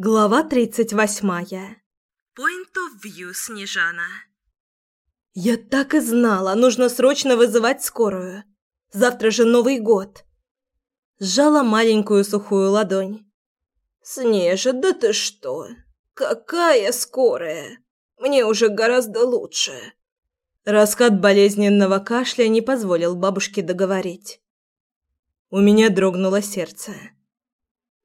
Глава тридцать восьмая. Point of view, Снежана. Я так и знала, нужно срочно вызывать скорую. Завтра же Новый год. Сжала маленькую сухую ладонь. Снежа, да ты что? Какая скорая? Мне уже гораздо лучше. Раскат болезненного кашля не позволил бабушке договорить. У меня дрогнуло сердце.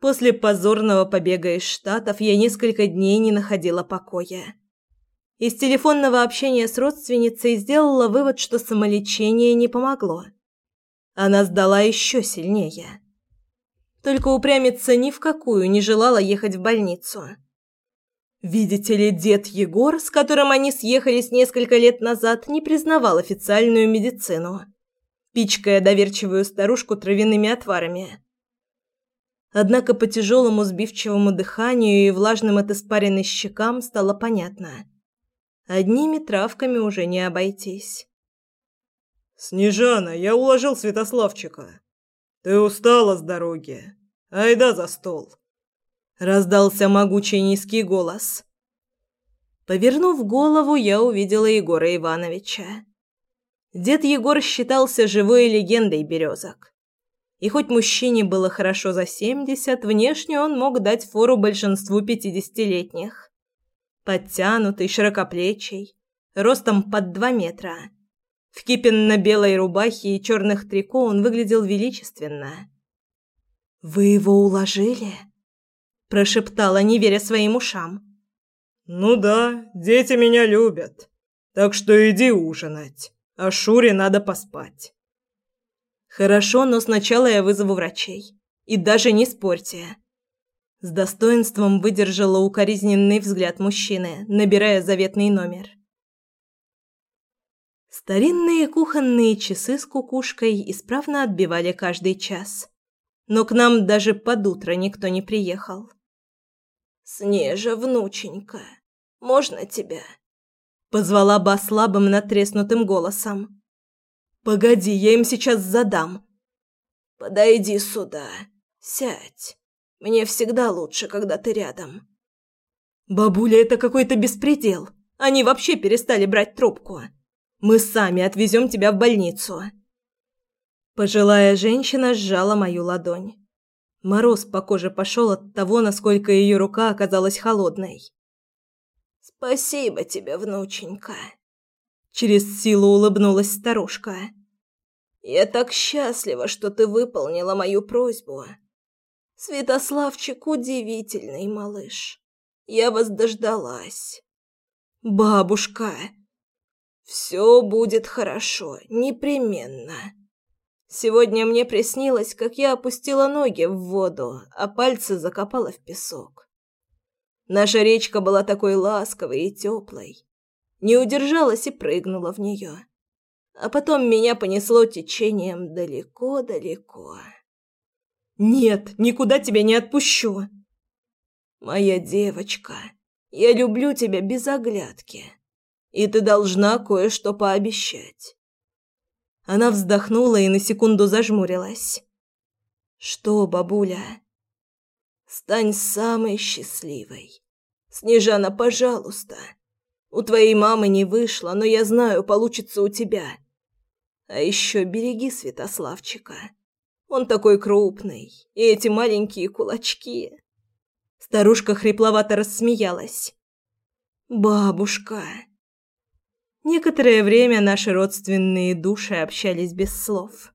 После позорного побега из Штатов я несколько дней не находила покоя. Из телефонного общения с родственницей сделала вывод, что самолечение не помогло. Она сдала еще сильнее. Только упрямиться ни в какую не желала ехать в больницу. Видите ли, дед Егор, с которым они съехались несколько лет назад, не признавал официальную медицину, пичкая доверчивую старушку травяными отварами. Однако по тяжелому сбивчивому дыханию и влажным от испаренной щекам стало понятно. Одними травками уже не обойтись. «Снежана, я уложил Святославчика. Ты устала с дороги. Айда за стол!» Раздался могучий низкий голос. Повернув голову, я увидела Егора Ивановича. Дед Егор считался живой легендой березок. И хоть мужчине было хорошо за семьдесят, внешне он мог дать фору большинству пятидесятилетних. Подтянутый, широкоплечий, ростом под два метра. В кипенно-белой рубахе и черных трико он выглядел величественно. «Вы его уложили?» – прошептала, не веря своим ушам. «Ну да, дети меня любят. Так что иди ужинать, а Шуре надо поспать». Хорошо, но сначала я вызову врачей. И даже не спорьте. С достоинством выдержала укоризненный взгляд мужчины, набирая заветный номер. Старинные кухонные часы с кукушкой исправно отбивали каждый час. Но к нам даже под утро никто не приехал. «Снежа, внученька, можно тебя?» Позвала Ба слабым натреснутым голосом. Погоди, я им сейчас задам. Подойди сюда. Сядь. Мне всегда лучше, когда ты рядом. Бабуля, это какой-то беспредел. Они вообще перестали брать трубку. Мы сами отвезем тебя в больницу. Пожилая женщина сжала мою ладонь. Мороз по коже пошел от того, насколько ее рука оказалась холодной. «Спасибо тебе, внученька», Через силу улыбнулась старушка. Я так счастлива, что ты выполнила мою просьбу. Святославчик удивительный малыш. Я вас дождалась. Бабушка, все будет хорошо, непременно. Сегодня мне приснилось, как я опустила ноги в воду, а пальцы закопала в песок. Наша речка была такой ласковой и теплой не удержалась и прыгнула в нее. А потом меня понесло течением далеко-далеко. «Нет, никуда тебя не отпущу!» «Моя девочка, я люблю тебя без оглядки, и ты должна кое-что пообещать». Она вздохнула и на секунду зажмурилась. «Что, бабуля?» «Стань самой счастливой. Снежана, пожалуйста». У твоей мамы не вышло, но я знаю, получится у тебя. А еще береги Святославчика. Он такой крупный, и эти маленькие кулачки. Старушка хрипловато рассмеялась. Бабушка. Некоторое время наши родственные души общались без слов.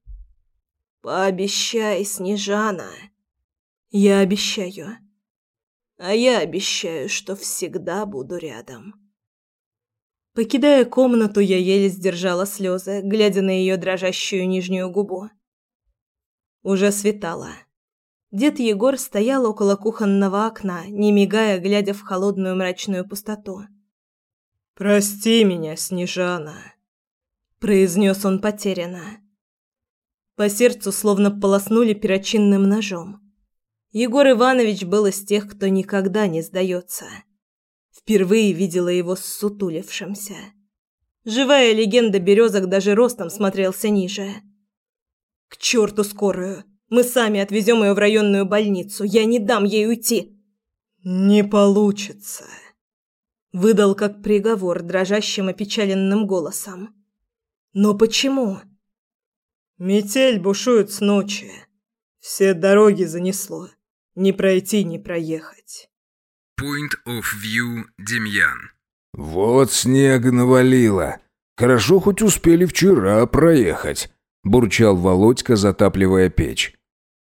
Пообещай, Снежана. Я обещаю. А я обещаю, что всегда буду рядом. Покидая комнату, я еле сдержала слезы, глядя на ее дрожащую нижнюю губу. Уже светало. Дед Егор стоял около кухонного окна, не мигая, глядя в холодную мрачную пустоту. «Прости меня, Снежана», – произнес он потерянно. По сердцу словно полоснули перочинным ножом. Егор Иванович был из тех, кто никогда не сдается. Впервые видела его ссутулившимся. Живая легенда березок даже ростом смотрелся ниже. «К черту скорую! Мы сами отвезем ее в районную больницу. Я не дам ей уйти!» «Не получится», — выдал как приговор дрожащим опечаленным голосом. «Но почему?» «Метель бушует с ночи. Все дороги занесло. Не пройти, не проехать». Point of view Демьян. «Вот снег навалило. Хорошо, хоть успели вчера проехать», – бурчал Володька, затапливая печь.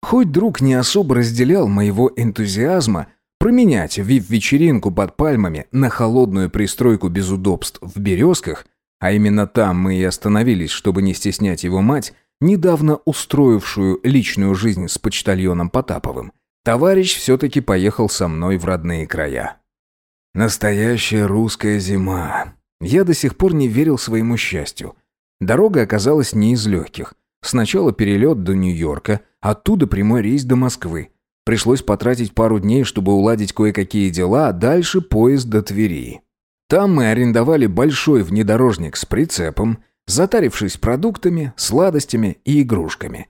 Хоть друг не особо разделял моего энтузиазма променять вип-вечеринку под пальмами на холодную пристройку без удобств в «Березках», а именно там мы и остановились, чтобы не стеснять его мать, недавно устроившую личную жизнь с почтальоном Потаповым, товарищ все-таки поехал со мной в родные края. Настоящая русская зима. Я до сих пор не верил своему счастью. Дорога оказалась не из легких. Сначала перелет до Нью-Йорка, оттуда прямой рейс до Москвы. Пришлось потратить пару дней, чтобы уладить кое-какие дела, а дальше поезд до Твери. Там мы арендовали большой внедорожник с прицепом, затарившись продуктами, сладостями и игрушками.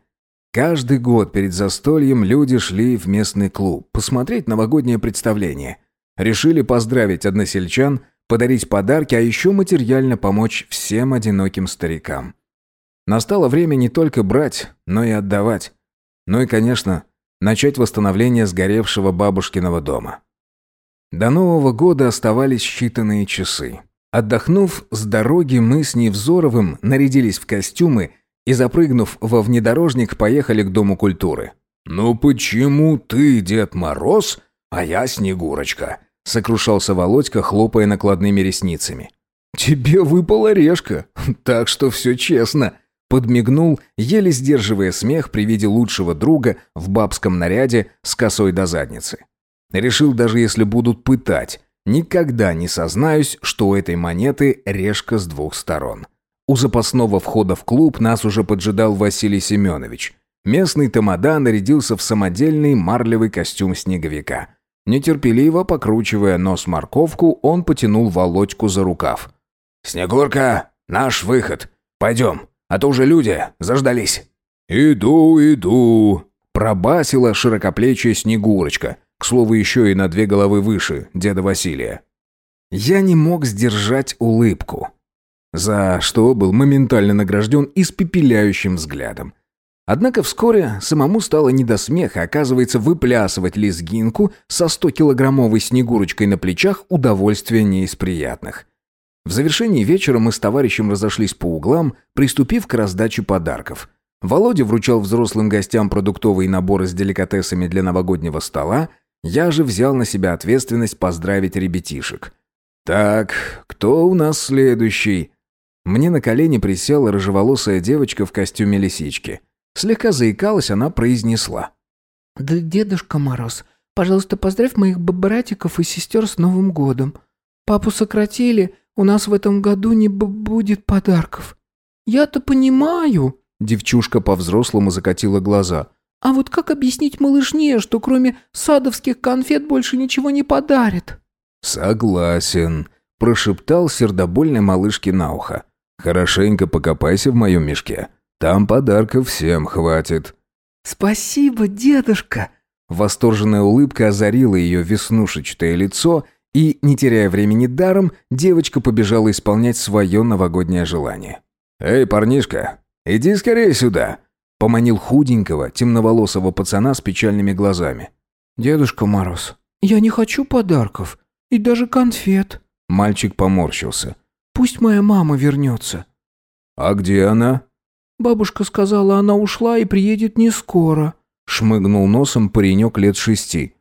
Каждый год перед застольем люди шли в местный клуб посмотреть новогоднее представление. Решили поздравить односельчан, подарить подарки, а еще материально помочь всем одиноким старикам. Настало время не только брать, но и отдавать. Ну и, конечно, начать восстановление сгоревшего бабушкиного дома. До Нового года оставались считанные часы. Отдохнув с дороги, мы с Невзоровым нарядились в костюмы и, запрыгнув во внедорожник, поехали к Дому культуры. «Ну почему ты, Дед Мороз, а я Снегурочка?» — сокрушался Володька, хлопая накладными ресницами. «Тебе выпала решка, так что все честно», — подмигнул, еле сдерживая смех при виде лучшего друга в бабском наряде с косой до задницы. Решил, даже если будут пытать, никогда не сознаюсь, что у этой монеты решка с двух сторон. У запасного входа в клуб нас уже поджидал Василий Семенович. Местный тамада нарядился в самодельный марлевый костюм снеговика. Нетерпеливо покручивая нос морковку, он потянул Володьку за рукав. «Снегурка, наш выход. Пойдем, а то уже люди заждались». «Иду, иду», — пробасила широкоплечья Снегурочка. К слову, еще и на две головы выше деда Василия. Я не мог сдержать улыбку за что был моментально награжден испепеляющим взглядом. Однако вскоре самому стало не до смеха, оказывается, выплясывать лезгинку со 100-килограммовой снегурочкой на плечах удовольствие не из приятных. В завершении вечера мы с товарищем разошлись по углам, приступив к раздаче подарков. Володя вручал взрослым гостям продуктовые наборы с деликатесами для новогоднего стола, я же взял на себя ответственность поздравить ребятишек. «Так, кто у нас следующий?» Мне на колени присела рыжеволосая девочка в костюме лисички. Слегка заикалась, она произнесла. «Да, Дедушка Мороз, пожалуйста, поздравь моих братиков и сестер с Новым годом. Папу сократили, у нас в этом году не будет подарков». «Я-то понимаю», — девчушка по-взрослому закатила глаза. «А вот как объяснить малышне, что кроме садовских конфет больше ничего не подарят?» «Согласен», — прошептал сердобольной малышке на ухо. Хорошенько покопайся в моем мешке. Там подарков всем хватит». «Спасибо, дедушка!» Восторженная улыбка озарила ее веснушечатое лицо, и, не теряя времени даром, девочка побежала исполнять свое новогоднее желание. «Эй, парнишка, иди скорее сюда!» Поманил худенького, темноволосого пацана с печальными глазами. «Дедушка Мороз, я не хочу подарков и даже конфет». Мальчик поморщился. Пусть моя мама вернется». «А где она?» «Бабушка сказала, она ушла и приедет не скоро», — шмыгнул носом паренек лет шести.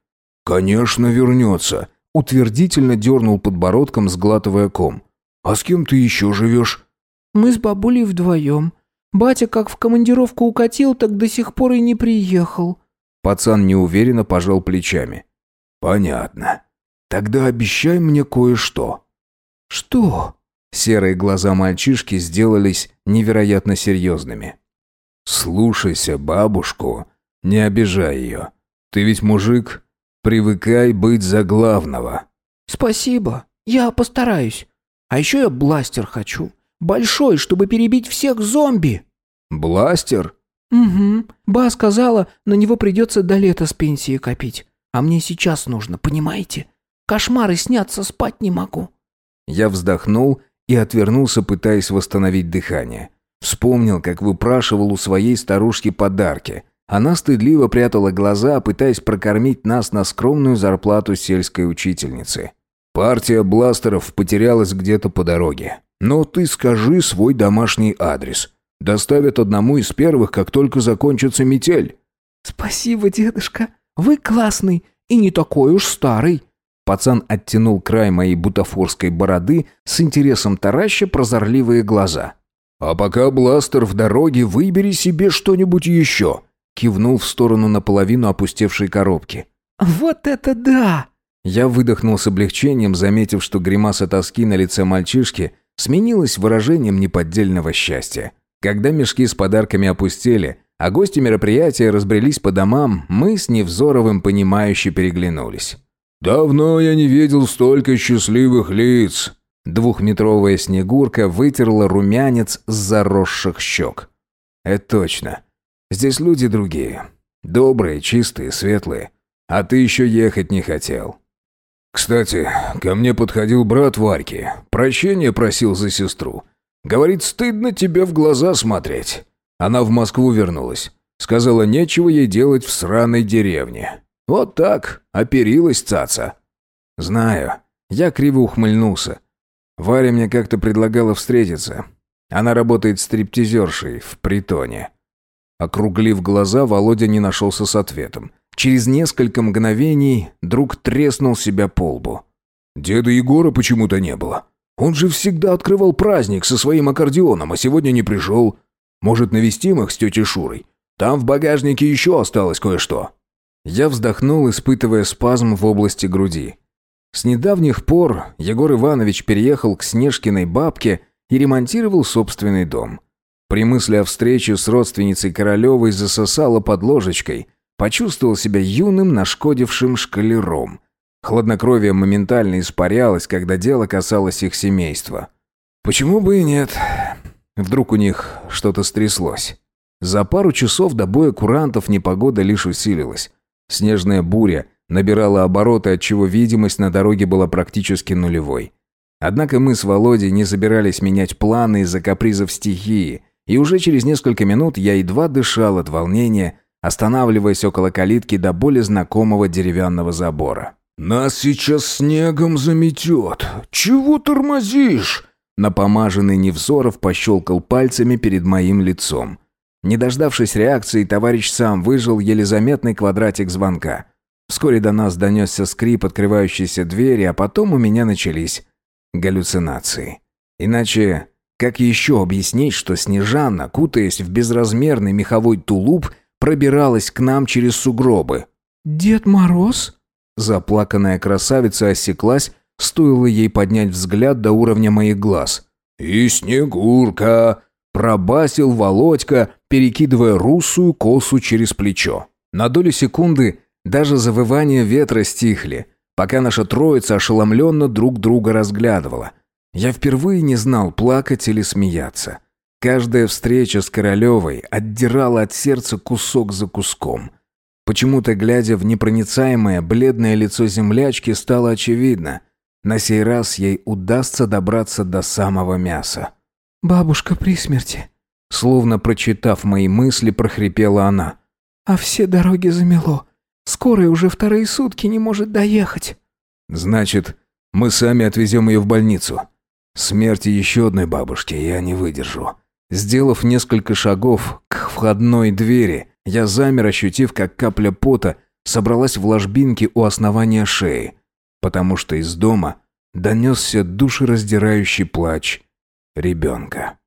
«Конечно вернется», — утвердительно дернул подбородком, сглатывая ком. «А с кем ты еще живешь?» «Мы с бабулей вдвоем. Батя как в командировку укатил, так до сих пор и не приехал». Пацан неуверенно пожал плечами. «Понятно. Тогда обещай мне кое-что». «Что?», Серые глаза мальчишки сделались невероятно серьезными. «Слушайся бабушку, не обижай ее. Ты ведь мужик, привыкай быть за главного». «Спасибо, я постараюсь. А еще я бластер хочу. Большой, чтобы перебить всех зомби». «Бластер?» «Угу. Ба сказала, на него придется до лета с пенсии копить. А мне сейчас нужно, понимаете? Кошмары снятся, спать не могу». Я вздохнул и отвернулся, пытаясь восстановить дыхание. Вспомнил, как выпрашивал у своей старушки подарки. Она стыдливо прятала глаза, пытаясь прокормить нас на скромную зарплату сельской учительницы. Партия бластеров потерялась где-то по дороге. Но ты скажи свой домашний адрес. Доставят одному из первых, как только закончится метель. «Спасибо, дедушка. Вы классный и не такой уж старый». Пацан оттянул край моей бутафорской бороды с интересом тараща прозорливые глаза. «А пока бластер в дороге, выбери себе что-нибудь еще», кивнул в сторону наполовину опустевшей коробки. «Вот это да!» Я выдохнул с облегчением, заметив, что гримаса тоски на лице мальчишки сменилась выражением неподдельного счастья. Когда мешки с подарками опустели, а гости мероприятия разбрелись по домам, мы с Невзоровым понимающе переглянулись. «Давно я не видел столько счастливых лиц!» Двухметровая снегурка вытерла румянец с заросших щек. «Это точно. Здесь люди другие. Добрые, чистые, светлые. А ты еще ехать не хотел». «Кстати, ко мне подходил брат Варьки. Прощения просил за сестру. Говорит, стыдно тебе в глаза смотреть. Она в Москву вернулась. Сказала, нечего ей делать в сраной деревне. Вот так, оперилась цаца. Знаю. Я криво ухмыльнулся. Варя мне как-то предлагала встретиться. Она работает стриптизершей в притоне. Округлив глаза, Володя не нашелся с ответом. Через несколько мгновений друг треснул себя по лбу. «Деда Егора почему-то не было. Он же всегда открывал праздник со своим аккордеоном, а сегодня не пришел. Может, навестим их с тетей Шурой? Там в багажнике еще осталось кое-что». Я вздохнул, испытывая спазм в области груди. С недавних пор Егор Иванович переехал к Снежкиной бабке и ремонтировал собственный дом. При мысли о встрече с родственницей Королевой засосало под ложечкой. Почувствовал себя юным, нашкодившим шкалером. Хладнокровие моментально испарялось, когда дело касалось их семейства. Почему бы и нет? Вдруг у них что-то стряслось. За пару часов до боя курантов непогода лишь усилилась. Снежная буря набирала обороты, отчего видимость на дороге была практически нулевой. Однако мы с Володей не собирались менять планы из-за капризов стихии, и уже через несколько минут я едва дышал от волнения, останавливаясь около калитки до более знакомого деревянного забора. «Нас сейчас снегом заметет. Чего тормозишь?» Напомаженный Невзоров пощелкал пальцами перед моим лицом. Не дождавшись реакции, товарищ сам выжил еле заметный квадратик звонка. Вскоре до нас донесся скрип открывающейся двери, а потом у меня начались галлюцинации. Иначе как еще объяснить, что Снежана, кутаясь в безразмерный меховой тулуп, пробиралась к нам через сугробы? «Дед Мороз?» Заплаканная красавица осеклась, Стоило ей поднять взгляд до уровня моих глаз. «И Снегурка!» – пробасил Володька, перекидывая русую косу через плечо. На долю секунды даже завывания ветра стихли, пока наша троица ошеломленно друг друга разглядывала. Я впервые не знал, плакать или смеяться. Каждая встреча с Королевой отдирала от сердца кусок за куском. Почему-то, глядя в непроницаемое бледное лицо землячки, стало очевидно. На сей раз ей удастся добраться до самого мяса. «Бабушка при смерти», словно прочитав мои мысли, прохрипела она. «А все дороги замело. Скорая уже вторые сутки не может доехать». «Значит, мы сами отвезем ее в больницу. Смерти еще одной бабушки я не выдержу». Сделав несколько шагов к входной двери, я замер, ощутив, как капля пота собралась в ложбинке у основания шеи потому что из дома донесся душераздирающий плач ребенка.